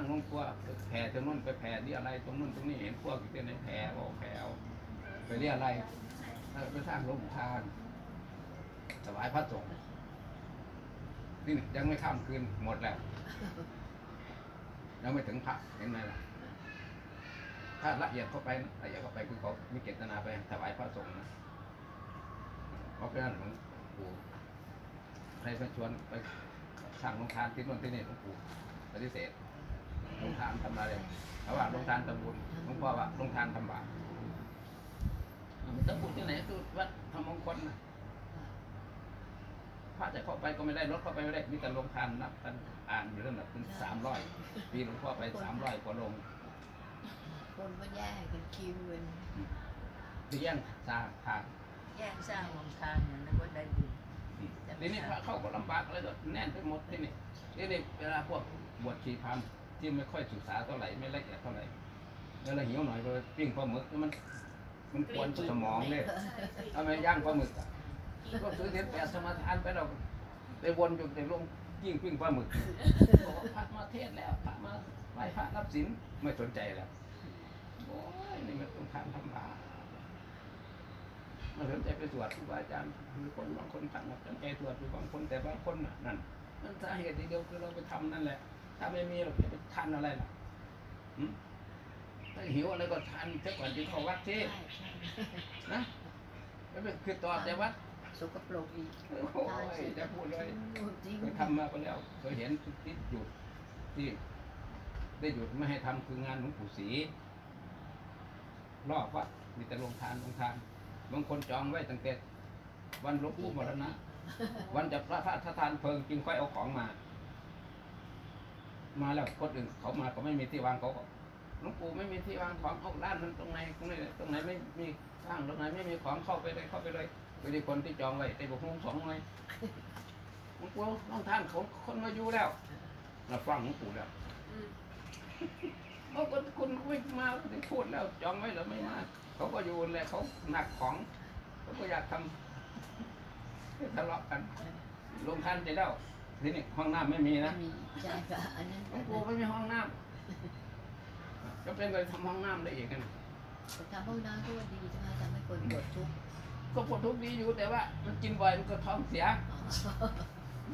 างลงครัวแผ่ตรงนู้นไปแผ่ที่อะไรตรงนู้นตรงนี้เห็นพวกอยู่ที่ไหนแผ่บอกแผ่ไปเรียอะไรไปสร้างโรงทานถวายพระสงฆ์นี่ยังไม่ข้ามคืนหมดแล้วยังไม่ถึงพระเห็นไหมล่ะถ้าละเอียดเข้าไปละเอียดเข้าไปคือเขามีเจตนาไปถวายพระสงฆ์นะเพราะฉะนั้นหลวงปู่ใครไปชวนไปสร้างโรงทานที่นู่นที่นี่หลวงปู่ปฏิเสธ โรงทานทำอะไรเขาว่าโรงทานทำบุญหลวงพ่อว่าโรงทานทำบาปมันทำบุญที่ไหนคือวัดธรรมมงคลนะพระจะเข้าไปก็ไม่ได้รถเข้าไปไม่ได้มีแต่โรงทานนับกันอ่านอยู่นั่นแหละเป็นสามร้อยปีหลวงพ่อไปสามร้อยกว่าโรงคนก็แย่งกันคิวกันที่แย่งสร้างทางแย่งสร้างลงทางเนี่ยนึกว่าได้บุญทีนี้พระเข้าก็ลำบากแล้วก็แน่นไปหมดที่นี่ทีนี้เวลาพวกบวชชีพราม ที่ไม่ค่อยศึกษาเท่าไหร่ไม่ละเอียดเท่าไหร่เวลาหิวหน่อยก็ปิ้งปลาหมึกมันมันกวนสมองเลยทำไมย่างปลาหมึกอะก็ซื้อเทียนแปดสมาทานไปเราไปวนอยู่ในโรงยิ่งปิ้งปลาหมึกบอกว่าพระมาเทศน์แล้วพระมาไหว้พระรับศีลไม่สนใจแล้วโอ้ยนี่มันต้องทำทำบาปมาสนใจไปตรวจครูบาอาจารย์มีคนบางคนสั่งมาสนใจตรวจอยู่บางคนแต่บางคนน่ะนั่นนั่นสาเหตุเดียวคือเราไปทำนั่นแหละ ถ้าไม่มีเราจะไปทานอะไรล่ะหึถ้าหิวอะไรก็ทานเสียก่อนที่เข้าวัดที่ใช่ใช่นะไม่เป็นคือต่อแต่วัดสกปรกอีกโอ้ยจะพูดเลยจริงเคยทำมาก็แล้วเคยเห็นที่หยุดที่ได้หยุดไม่ให้ทำคืองานหลวงปู่ศรีรอบวัดมีแต่โรงทานโรงทานบางคนจองไว้ตั้งแต่วันหลวงปู่มรณะ วันจะพระพระทานเพลิงจึงค่อยเอาของมา มาแล้วคนอื่นเขามาก็ไม่มีที่วางเขาก็หลวงปู่ไม่มีที่วางของเอาด้านนั้นตรงไหนตรงไหนตรงไหนไม่มีสร้างตรงไหนไม่มีของเข้าไปเลยเข้าไปเลยไปที่คนที่จองไว้ได้บอกหลวงสองเลยหลวงปู่น้องท่านเขาคนมาอยู่แล้วเราฟังหลวงปู่แล้วเอาก็คุณไม่มาได้พูดแล้วจองไว้แล้วไม่มาเขาก็อยู่แหละเขาหนักของเขาก็อยากทำทะเลาะกันลงทันจะแล้ว ทีนี้ห้องน้ำไม่มีนะมีใช่ค่ะอันนั้นหลวงปู่ไม่มีห้องน้ำจะเป็นไปทำห้องน้ำได้อีกกันทำห้องน้ำก็ดีใช่ไหมทำให้คนปวดทุกข์ก็ปวดทุกข์ดีอยู่แต่ว่า มันกินบ่อยมันก็ท้องเสีย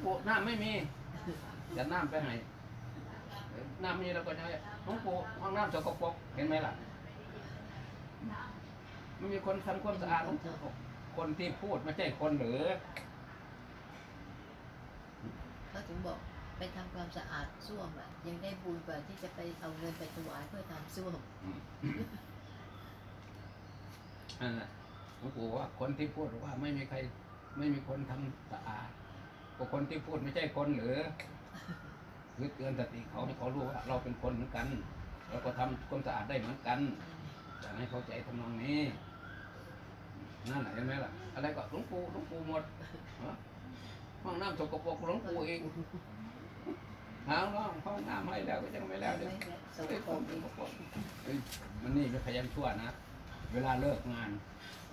ปวดน้ำไม่มีจะน้ำไปไหนน้ำมีเราก็จะหลวงปู่ห้องน้ำสกปรกเห็นไหมล่ะมันมีคนทำความสะอาดหลวงปู่คนที่พูดไม่ใช่คนหรือ เขาถึงบอก ไปทำความสะอาดส้วมอะ ยังได้บุญกว่าที่จะไปเอาเงินไปถวายเพื่อทำส้วมนั่นแหละหลวงปู่ว่าคนที่พูดว่าไม่มีใคร ไม่มีคนทำสะอาดก็คนที่พูดไม่ใช่คนหรือคือเตือนสติเขาให้เขารู้ว่าเราเป็นคนเหมือนกันเราก็ทำความสะอาดได้เหมือนกันอยากให้เข้าใจทำนองนี้นั่นแหละเห็นไหมล่ะ อะไรก็หลวงปู่หลวงปู่หมดห้องน้ำสกปรกหลวงปู่เอง หาห้องห้องน้ำให้แล้วก็ยังไม่แล้วเดี๋ยวสกเอ้ยปผรมกเป็นพวกเอ้ยมันนี่เป็นพยันชั่วนะ เวลาเลิกงาน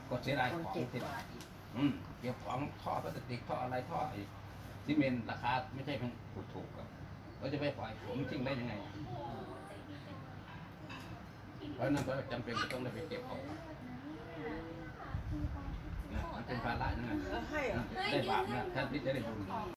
ก็เสียดายคนของเจ็บที่กว่าอีกอืมเก็บของท่อพลาสติกท่ออะไรท่อไอ้ซีเมนต์ราคาไม่ใช่เป็นถูกถูกๆครับก็จะไปปล่อยผมทิ้งได้ยังไงเพราะฉะนั้นก็จำเป็นจะต้องได้ไปเก็บของนะมันเป็นภาระนั่นไงให้เหรอได้บาปนะท่านที่จะได้บุญ